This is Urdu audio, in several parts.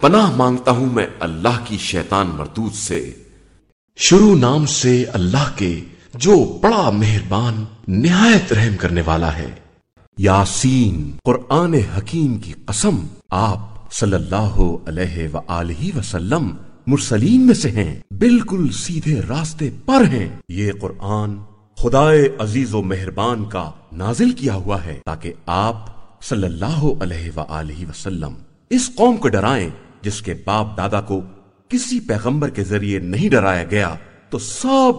پناہ مانگتا ہوں میں اللہ کی شیطان مردود سے۔ شروع نام سے اللہ کے جو بڑا مہربان، نہایت رحم کرنے والا ہے۔ یاسین، قرآن حکیم کی قسم، آپ صلی اللہ علیہ وآلہ وسلم مرسلین میں سے ہیں، بالکل سیدھے راستے پر ہیں۔ یہ قرآن خدائے عزیز و مہربان کا نازل کیا ہوا ہے تاکہ آپ صلی اللہ علیہ وآلہ وسلم اس قوم کو ڈرائیں۔ جس کے باپ دادا کو کسی پیغمبر کے ذریعے نہیں ڈرایا گیا، تو سب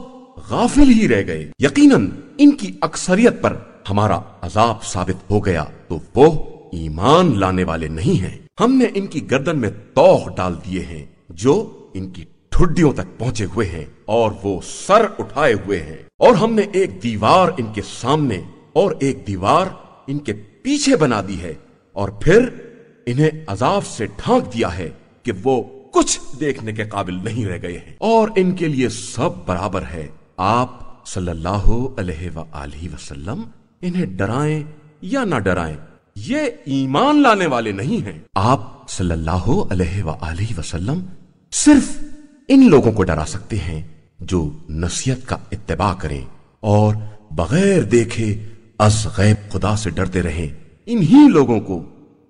غافل ہی رہ گئے۔ یقیناً ان کی اکثریت پر ہمارا عذاب ثابت ہو گیا، تو وہ ایمان لانے والے نہیں ہیں۔ ہم نے ان کی گردن میں توخ ڈال دیے ہیں، جو ان کی ٹھڈیوں تک پہنچے ہوئے ہیں، اور وہ سر اٹھائے ہوئے ہیں۔ اور ہم نے ایک دیوار ان کے سامنے اور ایک دیوار ان کے پیچھے بنا دی ہے۔ اور پھر انہیں عذاب سے ڈھانک دیا ہے کہ وہ کچھ دیکھنے کے قابل نہیں رہ گئے ہیں۔ اور ان کے لیے سب برابر ہے۔ آپ صلی اللہ علیہ وآلہ وسلم انہیں ڈرائیں یا نہ ڈرائیں، یہ ایمان لانے والے نہیں ہیں۔ آپ صلی اللہ علیہ وآلہ وسلم صرف ان لوگوں کو ڈرا سکتے ہیں جو نصیحت کا اتباع کریں اور بغیر دیکھے از غیب خدا سے ڈرتے رہیں۔ انہی لوگوں کو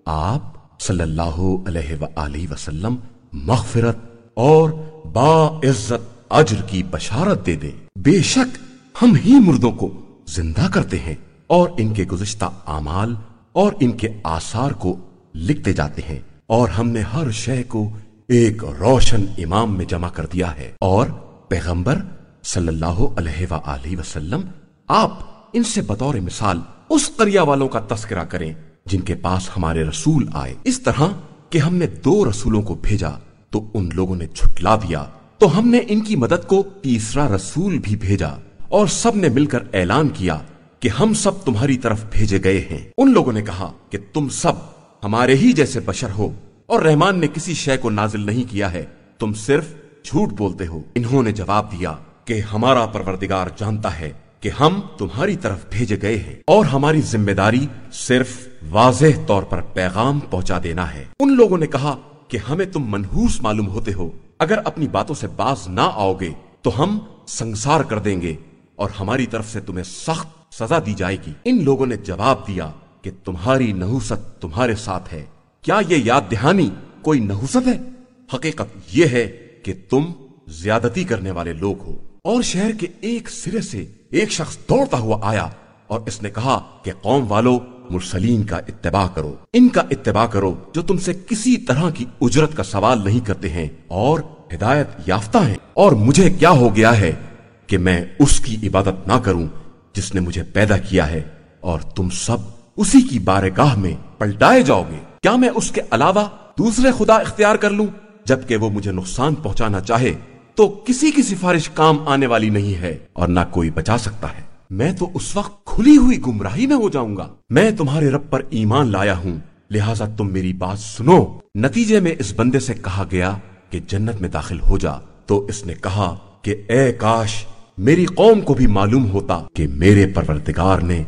آپ صلی اللہ علیہ وآلہ وسلم مغفرت اور با عزت اجر کی بشارت دے دیں بے شک ہم ہی مردوں کو زندہ کرتے ہیں اور ان کے گزشتہ اعمال اور ان کے آثار کو لکھتے جاتے ہیں اور ہم نے ہر شے کو ایک روشن امام میں جمع کر دیا ہے۔ اور پیغمبر صلی اللہ علیہ وآلہ وسلم، آپ ان سے بطور مثال اس قریہ والوں کا تذکرہ کریں۔ جن کے پاس ہمارے رسول آئے۔ اس طرح کہ ہم نے دو رسولوں کو بھیجا، تو ان لوگوں نے چھٹلا دیا۔ تو ہم نے ان کی مدد کو تیسرا رسول بھی بھیجا اور سب نے مل کر اعلان کیا کہ ہم سب تمہاری طرف بھیجے گئے ہیں۔ ان لوگوں نے کہا کہ تم سب ہمارے ہی جیسے بشر ہو اور رحمان نے کسی شے کو نازل نہیں کیا ہے۔ تم صرف جھوٹ بولتے ہو۔ انہوں نے جواب دیا کہ ہمارا پروردگار جانتا ہے۔ کہ ہم تمہاری طرف بھیجے گئے ہیں اور ہماری ذمہ داری صرف واضح طور پر پیغام پہنچا دینا ہے۔ ان لوگوں نے کہا کہ ہمیں تم منحوس معلوم ہوتے ہو۔ اگر اپنی باتوں سے باز نہ آؤ گے تو ہم سنسار کر دیں گے اور ہماری طرف سے تمہیں سخت سزا دی جائے گی۔ ان لوگوں نے جواب دیا کہ تمہاری نحوست تمہارے ساتھ ہے۔ کیا یہ یاد دہانی کوئی نحوست ہے؟ حقیقت یہ ہے کہ تم زیادتی کرنے والے لوگ ہو اور شہر کے ایک سرے سے ایک شخص دوڑتا ہوا آیا اور اس نے کہا کہ قوم والو، مرسلین کا اتباع کرو۔ ان کا اتباع کرو جو تم سے کسی طرح کی اجرت کا سوال نہیں کرتے ہیں اور ہدایت یافتہ ہیں۔ اور مجھے کیا ہو گیا ہے کہ میں اس کی عبادت نہ کروں جس نے مجھے پیدا کیا ہے اور تم سب اسی کی بارگاہ میں پلٹائے جاؤ گے۔ کیا میں اس کے علاوہ دوسرے خدا اختیار کر لوں جبکہ وہ مجھے نقصان پہنچانا چاہے؟ تو کسی کی سفارش کام آنے والی نہیں ہے اور نہ کوئی بچا سکتا ہے۔ میں تو اس وقت کھلی ہوئی گمراہی میں ہو جاؤں گا۔ میں تمہارے رب پر ایمان لایا ہوں۔ لہٰذا تم میری بات سنو۔ نتیجے میں اس بندے سے کہا گیا کہ جنت میں داخل ہو جا۔ تو اس نے کہا کہ اے کاش، میری قوم کو بھی معلوم ہوتا کہ میرے پروردگار نے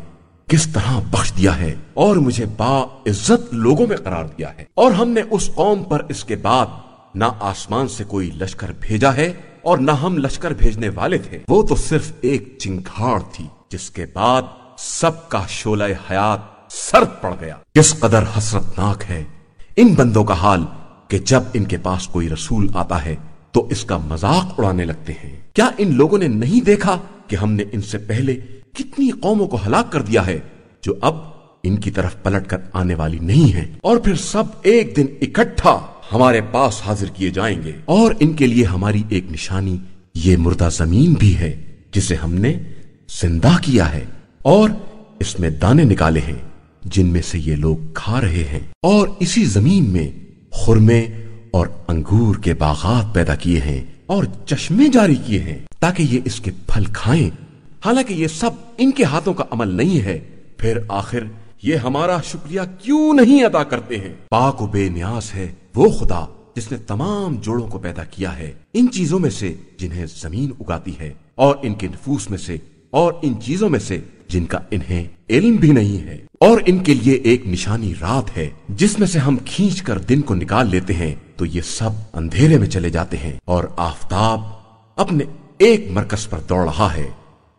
کس طرح بخش دیا ہے اور مجھے با عزت لوگوں میں قرار دیا ہے۔ اور ہم نے اس قوم پر اس کے بعد نہ آسمان سے کوئی لشکر بھیجا ہے اور نہ ہم لشکر بھیجنے والے تھے۔ وہ تو صرف ایک چنگھاڑ تھی، جس کے بعد سب کا شولہ حیات سرد پڑ گیا۔ کس قدر حسرت ناک ہے۔ ان بندوں کا حال کہ جب ان کے پاس کوئی رسول آتا ہے تو اس کا مذاق اڑانے لگتے ہیں۔ کیا ان لوگوں نے نہیں دیکھا کہ ہم نے ان سے پہلے کتنی قوموں کو ہلاک کر دیا ہے جو اب ان کی طرف پلٹ کر آنے والی نہیں ہے اور پھر سب ایک دن اکٹھا ہمارے پاس حاضر کیے جائیں گے۔ اور ان کے لیے ہماری ایک نشانی، یہ مردہ زمین بھی ہے، جسے ہم نے زندہ کیا ہے۔ اور اس میں دانے نکالے ہیں، جن میں سے یہ لوگ کھا رہے ہیں۔ اور اسی زمین میں خرمے اور انگور کے باغات پیدا کیے ہیں اور چشمے جاری کیے ہیں تاکہ یہ اس کے پھل کھائیں۔ حالانکہ یہ سب ان کے ہاتھوں کا عمل نہیں ہے۔ پھر آخر یہ ہمارا شکریہ کیوں نہیں ادا کرتے ہیں؟ پاک و بے نیاز ہے۔ وہ خدا جس نے تمام جوڑوں کو پیدا کیا ہے، ان چیزوں میں سے جنہیں زمین اگاتی ہے، اور ان کے نفوس میں سے، اور ان چیزوں میں سے جن کا انہیں علم بھی نہیں ہے۔ اور ان کے لیے ایک نشانی رات ہے، جس میں سے ہم کھینچ کر دن کو نکال لیتے ہیں، تو یہ سب اندھیرے میں چلے جاتے ہیں، اور آفتاب اپنے ایک مرکز پر دوڑ رہا ہے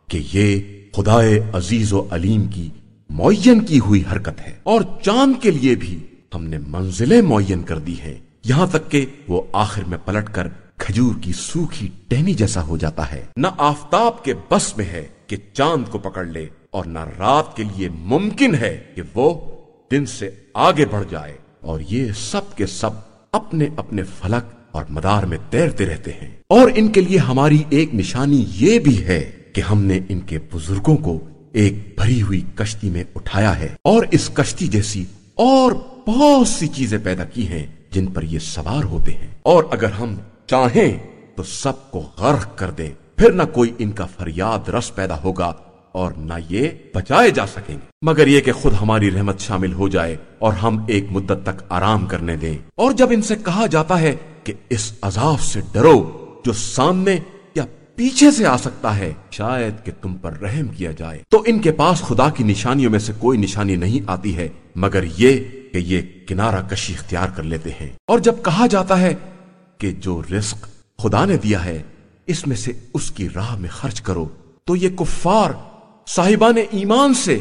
کہ یہ خدائے عزیز و علیم کی معین کی ہوئی حرکت ہے۔ اور چاند کے لیے بھی ہم نے منزلیں معین کر دی ہیں۔ یہاں تک کہ وہ آخر میں پلٹ کر کھجور کی سوکھی ٹہنی جیسا ہو جاتا ہے۔ نہ آفتاب کے بس میں ہے کہ چاند کو پکڑ لے اور نہ رات کے لیے ممکن ہے کہ وہ دن سے آگے بڑھ جائے۔ اور یہ سب کے سب اپنے اپنے فلک اور مدار میں تیرتے رہتے ہیں۔ اور ان کے لیے ہماری ایک نشانی یہ بھی ہے کہ ہم نے ان کے بزرگوں کو ایک بھری ہوئی کشتی میں اٹھایا ہے۔ اور اس کشتی جیسی اور بہت سی چیزیں پیدا کی ہیں جن پر یہ سوار ہوتے ہیں۔ اور اگر ہم چاہیں تو سب کو غرق کر دیں۔ پھر نہ کوئی ان کا فریاد رس پیدا ہوگا اور نہ یہ بچائے جا سکیں گے۔ مگر یہ کہ خود ہماری رحمت شامل ہو جائے اور ہم ایک مدت تک آرام کرنے دیں۔ اور جب ان سے کہا جاتا ہے کہ اس عذاب سے ڈرو جو سامنے یا پیچھے سے آ سکتا ہے، شاید کہ تم پر رحم کیا جائے۔ تو ان کے پاس خدا کی نشانیوں میں سے کوئی نشانی نہیں آتی ہے، مگر یہ کہ یہ کنارہ کشی اختیار کر لیتے ہیں۔ اور جب کہا جاتا ہے کہ جو رزق خدا نے دیا ہے اس میں سے اس کی راہ میں خرچ کرو۔ تو یہ کفار صاحبان ایمان سے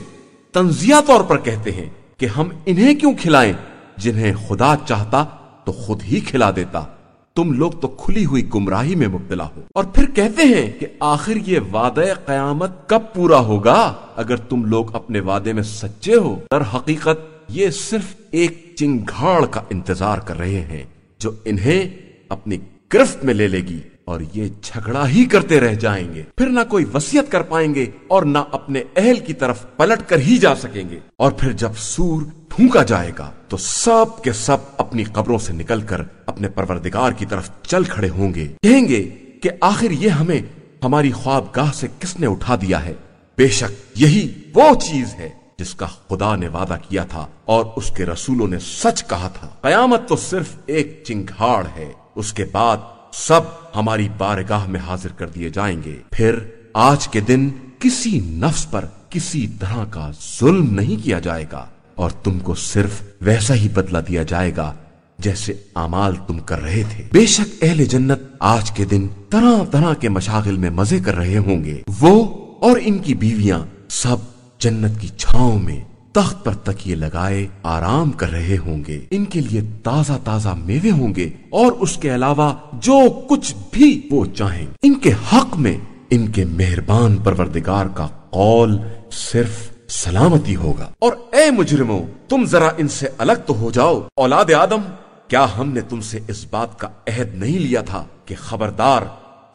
تنزیہ طور پر کہتے ہیں کہ ہم انہیں کیوں کھلائیں؟ جنہیں خدا چاہتا تو خود ہی کھلا دیتا۔ تم لوگ تو کھلی ہوئی گمراہی میں مبتلا ہو۔ اور پھر کہتے ہیں کہ آخر یہ وعدہ قیامت کب پورا ہوگا؟ اگر تم لوگ اپنے وعدے میں سچے ہو در حقیقت یہ صرف ایک چنگھاڑ کا انتظار کر رہے ہیں جو انہیں اپنی گرفت میں لے لے گی اور یہ جھگڑا ہی کرتے رہ جائیں گے۔ پھر نہ کوئی وسیعت کر پائیں گے اور نہ اپنے اہل کی طرف پلٹ کر ہی جا سکیں گے۔ اور پھر جب سور پھونکا جائے گا تو سب کے سب اپنی قبروں سے نکل کر اپنے پروردگار کی طرف چل کھڑے ہوں گے۔ کہیں گے کہ آخر یہ ہمیں ہماری خواب گاہ سے کس نے اٹھا دیا ہے؟ بے شک یہی وہ چیز ہے۔ جس کا خدا نے وعدہ کیا تھا اور اس کے رسولوں نے سچ کہا تھا۔ قیامت تو صرف ایک چنگھاڑ ہے۔ اس کے بعد سب ہماری بارگاہ میں حاضر کر دیے جائیں گے۔ پھر آج کے دن کسی نفس پر کسی طرح کا ظلم نہیں کیا جائے گا اور تم کو صرف ویسا ہی بدلہ دیا جائے گا جیسے امال تم کر رہے تھے۔ بے شک اہل جنت آج کے دن طرح طرح کے مشاغل میں مزے کر رہے ہوں گے۔ وہ اور ان کی بیویاں سب جنت کی چھاؤں میں تخت پر تکیے لگائے آرام کر رہے ہوں گے۔ ان کے لیے تازہ تازہ میوے ہوں گے اور اس کے علاوہ جو کچھ بھی وہ چاہیں۔ ان کے حق میں ان کے مہربان پروردگار کا قول صرف سلامتی ہوگا۔ اور اے مجرموں تم ذرا ان سے الگ تو ہو جاؤ۔ اولاد آدم، کیا ہم نے تم سے اس بات کا عہد نہیں لیا تھا کہ خبردار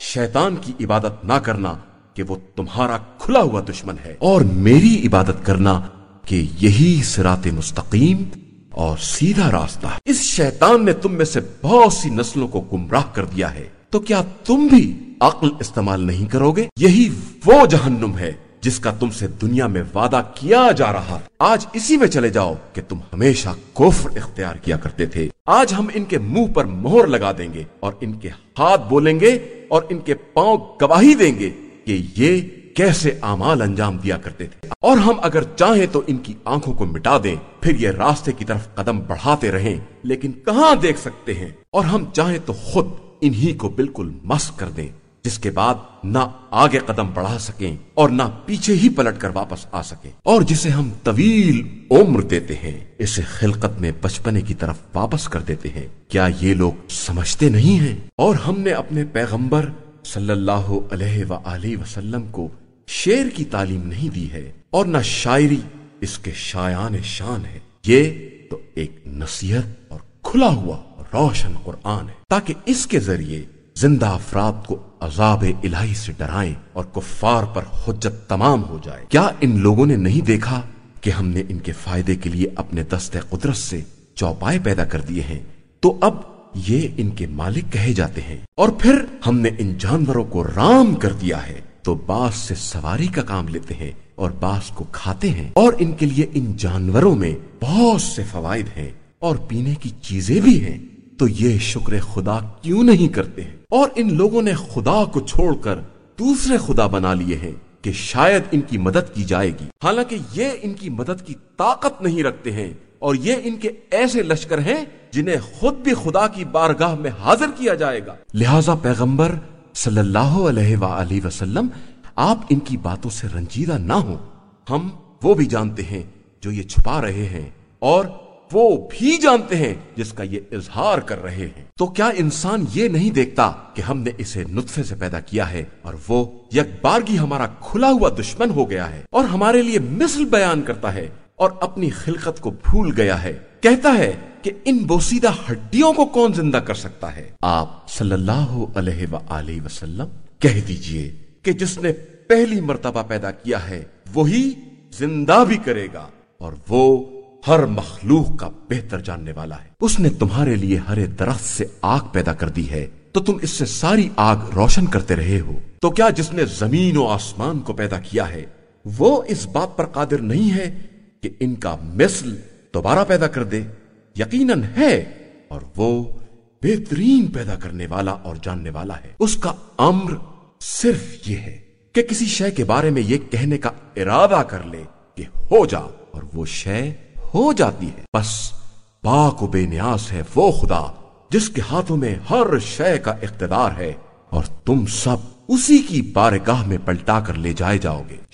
شیطان کی عبادت نہ کرنا کہ وہ تمہارا کھلا ہوا دشمن ہے۔ اور میری عبادت کرنا کہ یہی سرات مستقیم اور سیدھا راستہ۔ ہے اس شیطان نے تم میں سے بہت سی نسلوں کو گمراہ کر دیا ہے۔ تو کیا تم بھی عقل استعمال نہیں کرو گے؟ یہی وہ جہنم ہے جس کا تم سے دنیا میں وعدہ کیا جا رہا۔ آج اسی میں چلے جاؤ کہ تم ہمیشہ کوفر اختیار کیا کرتے تھے۔ آج ہم ان کے منہ پر مہر لگا دیں گے اور ان کے ہاتھ بولیں گے اور ان کے پاؤں گواہی دیں گے۔ کہ یہ کیسے امال انجام دیا کرتے تھے؟ اور ہم اگر چاہیں تو ان کی آنکھوں کو مٹا دیں، پھر یہ راستے کی طرف قدم بڑھاتے رہیں، لیکن کہاں دیکھ سکتے ہیں؟ اور ہم چاہیں تو خود انہی کو بالکل مس کر دیں، جس کے بعد نہ آگے قدم بڑھا سکیں اور نہ پیچھے ہی پلٹ کر واپس آ سکیں۔ اور جسے ہم طویل عمر دیتے ہیں، اسے خلقت میں بچپنے کی طرف واپس کر دیتے ہیں۔ کیا یہ لوگ سمجھتے نہیں ہیں؟ اور ہم نے اپنے پیغمبر صلی اللہ علیہ وآلہ وسلم کو شیر کی تعلیم نہیں دی ہے اور نہ شاعری اس کے شایان شان ہے۔ یہ تو ایک نصیحت اور کھلا ہوا روشن قرآن ہے۔ تاکہ اس کے ذریعے زندہ افراد کو عذاب الہی سے ڈرائیں اور کفار پر حجت تمام ہو جائے۔ کیا ان لوگوں نے نہیں دیکھا کہ ہم نے ان کے فائدے کے لیے اپنے دست قدرت سے چوپائے پیدا کر دیے ہیں؟ تو اب یہ ان کے مالک کہے جاتے ہیں۔ اور پھر ہم نے ان جانوروں کو رام کر دیا ہے۔ تو باس سے سواری کا کام لیتے ہیں اور باس کو کھاتے ہیں۔ اور ان کے لیے ان جانوروں میں بہت سے فوائد ہیں اور پینے کی چیزیں بھی ہیں۔ تو یہ شکر خدا کیوں نہیں کرتے ہیں؟ اور ان لوگوں نے خدا کو چھوڑ کر دوسرے خدا بنا لیے ہیں کہ شاید ان کی مدد کی جائے گی۔ حالانکہ یہ ان کی مدد کی طاقت نہیں رکھتے ہیں۔ اور یہ ان کے ایسے لشکر ہیں جنہیں خود بھی خدا کی بارگاہ میں حاضر کیا جائے گا۔ لہذا پیغمبر صلی اللہ علیہ وآلہ وسلم، آپ ان کی باتوں سے رنجیدہ نہ ہوں۔ ہم وہ بھی جانتے ہیں جو یہ چھپا رہے ہیں اور وہ بھی جانتے ہیں جس کا یہ اظہار کر رہے ہیں۔ تو کیا انسان یہ نہیں دیکھتا کہ ہم نے اسے نطفے سے پیدا کیا ہے اور وہ یک بارگی ہمارا کھلا ہوا دشمن ہو گیا ہے اور ہمارے لیے مثل بیان کرتا ہے اور اپنی خلقت کو بھول گیا ہے۔ کہتا ہے کہ ان بوسیدہ ہڈیوں کو کون زندہ کر سکتا ہے؟ آپ صلی اللہ علیہ وآلہ وسلم، کہہ دیجیے کہ جس نے پہلی مرتبہ پیدا کیا ہے، وہی زندہ بھی کرے گا اور وہ ہر مخلوق کا بہتر جاننے والا ہے۔ اس نے تمہارے لیے ہر درخت سے آگ پیدا کر دی ہے، تو تم اس سے ساری آگ روشن کرتے رہے ہو۔ تو کیا جس نے زمین و آسمان کو پیدا کیا ہے، وہ اس بات پر قادر نہیں ہے کہ ان کا مثل دوبارہ پیدا کر دے، یقیناً ہے، اور وہ بہترین پیدا کرنے والا اور جاننے والا ہے۔ اس کا امر صرف یہ ہے کہ کسی شے کے بارے میں یہ کہنے کا ارادہ کر لے کہ ہو جا، اور وہ شے ہو جاتی ہے۔ بس پاک و بے نیاز ہے وہ خدا، جس کے ہاتھوں میں ہر شے کا اقتدار ہے، اور تم سب اسی کی بارگاہ میں پلٹا کر لے جائے جاؤ گے۔